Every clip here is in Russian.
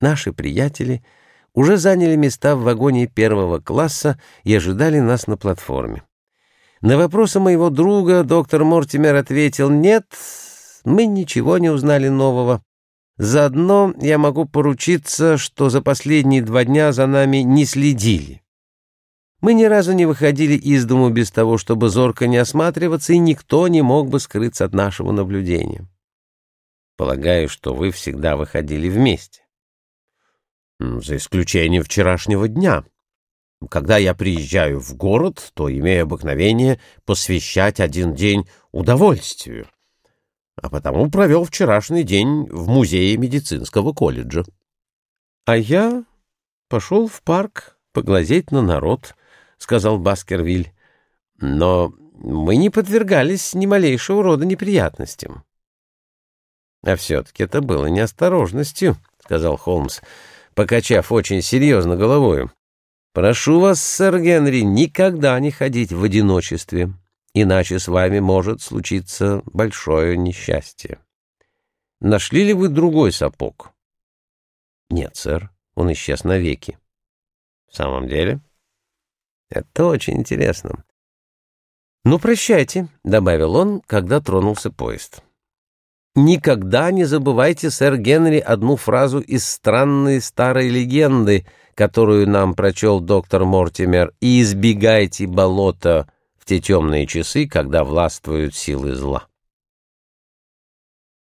Наши приятели уже заняли места в вагоне первого класса и ожидали нас на платформе. На вопросы моего друга доктор Мортимер ответил «Нет, мы ничего не узнали нового. Заодно я могу поручиться, что за последние два дня за нами не следили». Мы ни разу не выходили из дому без того, чтобы зорко не осматриваться, и никто не мог бы скрыться от нашего наблюдения. Полагаю, что вы всегда выходили вместе. За исключением вчерашнего дня. Когда я приезжаю в город, то имею обыкновение посвящать один день удовольствию, а потому провел вчерашний день в музее медицинского колледжа. А я пошел в парк поглазеть на народ —— сказал Баскервиль. «Но мы не подвергались ни малейшего рода неприятностям». «А все-таки это было неосторожностью», — сказал Холмс, покачав очень серьезно головою. «Прошу вас, сэр Генри, никогда не ходить в одиночестве, иначе с вами может случиться большое несчастье. Нашли ли вы другой сапог?» «Нет, сэр, он исчез навеки». «В самом деле?» Это очень интересно. «Ну, прощайте», — добавил он, когда тронулся поезд. «Никогда не забывайте, сэр Генри, одну фразу из странной старой легенды, которую нам прочел доктор Мортимер, и избегайте болота в те темные часы, когда властвуют силы зла».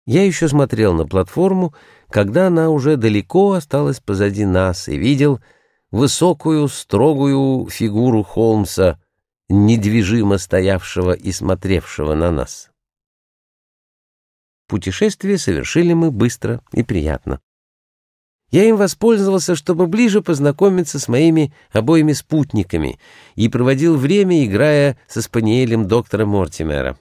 Я еще смотрел на платформу, когда она уже далеко осталась позади нас, и видел — высокую, строгую фигуру Холмса, недвижимо стоявшего и смотревшего на нас. Путешествие совершили мы быстро и приятно. Я им воспользовался, чтобы ближе познакомиться с моими обоими спутниками и проводил время, играя со спаниелем доктора Мортимера.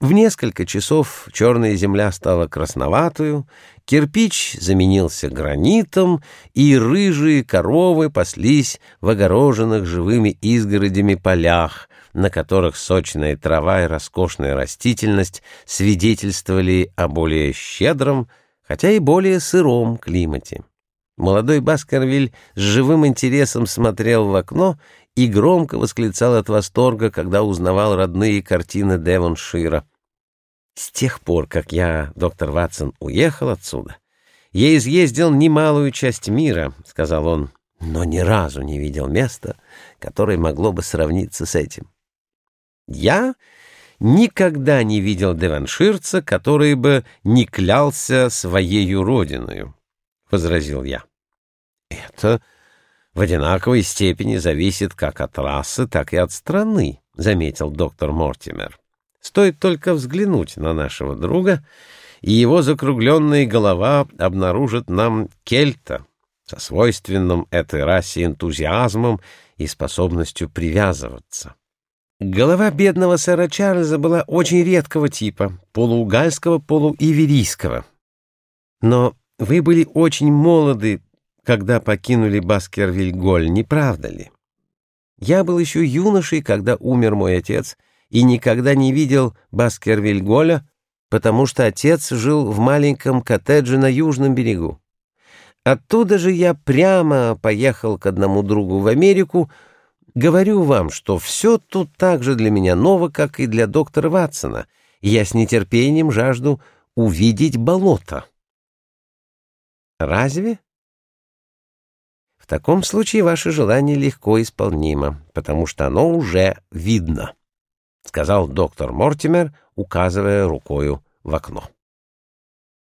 В несколько часов черная земля стала красноватую, кирпич заменился гранитом, и рыжие коровы паслись в огороженных живыми изгородями полях, на которых сочная трава и роскошная растительность свидетельствовали о более щедром, хотя и более сыром климате. Молодой Баскервиль с живым интересом смотрел в окно и громко восклицал от восторга, когда узнавал родные картины Девоншира. С тех пор, как я, доктор Ватсон, уехал отсюда, я изъездил немалую часть мира, — сказал он, — но ни разу не видел места, которое могло бы сравниться с этим. Я никогда не видел деванширца, который бы не клялся своею родиною, — возразил я. Это в одинаковой степени зависит как от расы, так и от страны, — заметил доктор Мортимер. Стоит только взглянуть на нашего друга, и его закругленная голова обнаружит нам кельта со свойственным этой расе энтузиазмом и способностью привязываться. Голова бедного сэра Чарльза была очень редкого типа, полуугальского, полуиверийского. Но вы были очень молоды, когда покинули Баскервиль-Голь, не правда ли? Я был еще юношей, когда умер мой отец — и никогда не видел Баскервиль-Голя, потому что отец жил в маленьком коттедже на южном берегу. Оттуда же я прямо поехал к одному другу в Америку. Говорю вам, что все тут так же для меня ново, как и для доктора Ватсона, я с нетерпением жажду увидеть болото. Разве? В таком случае ваше желание легко исполнимо, потому что оно уже видно. — сказал доктор Мортимер, указывая рукою в окно.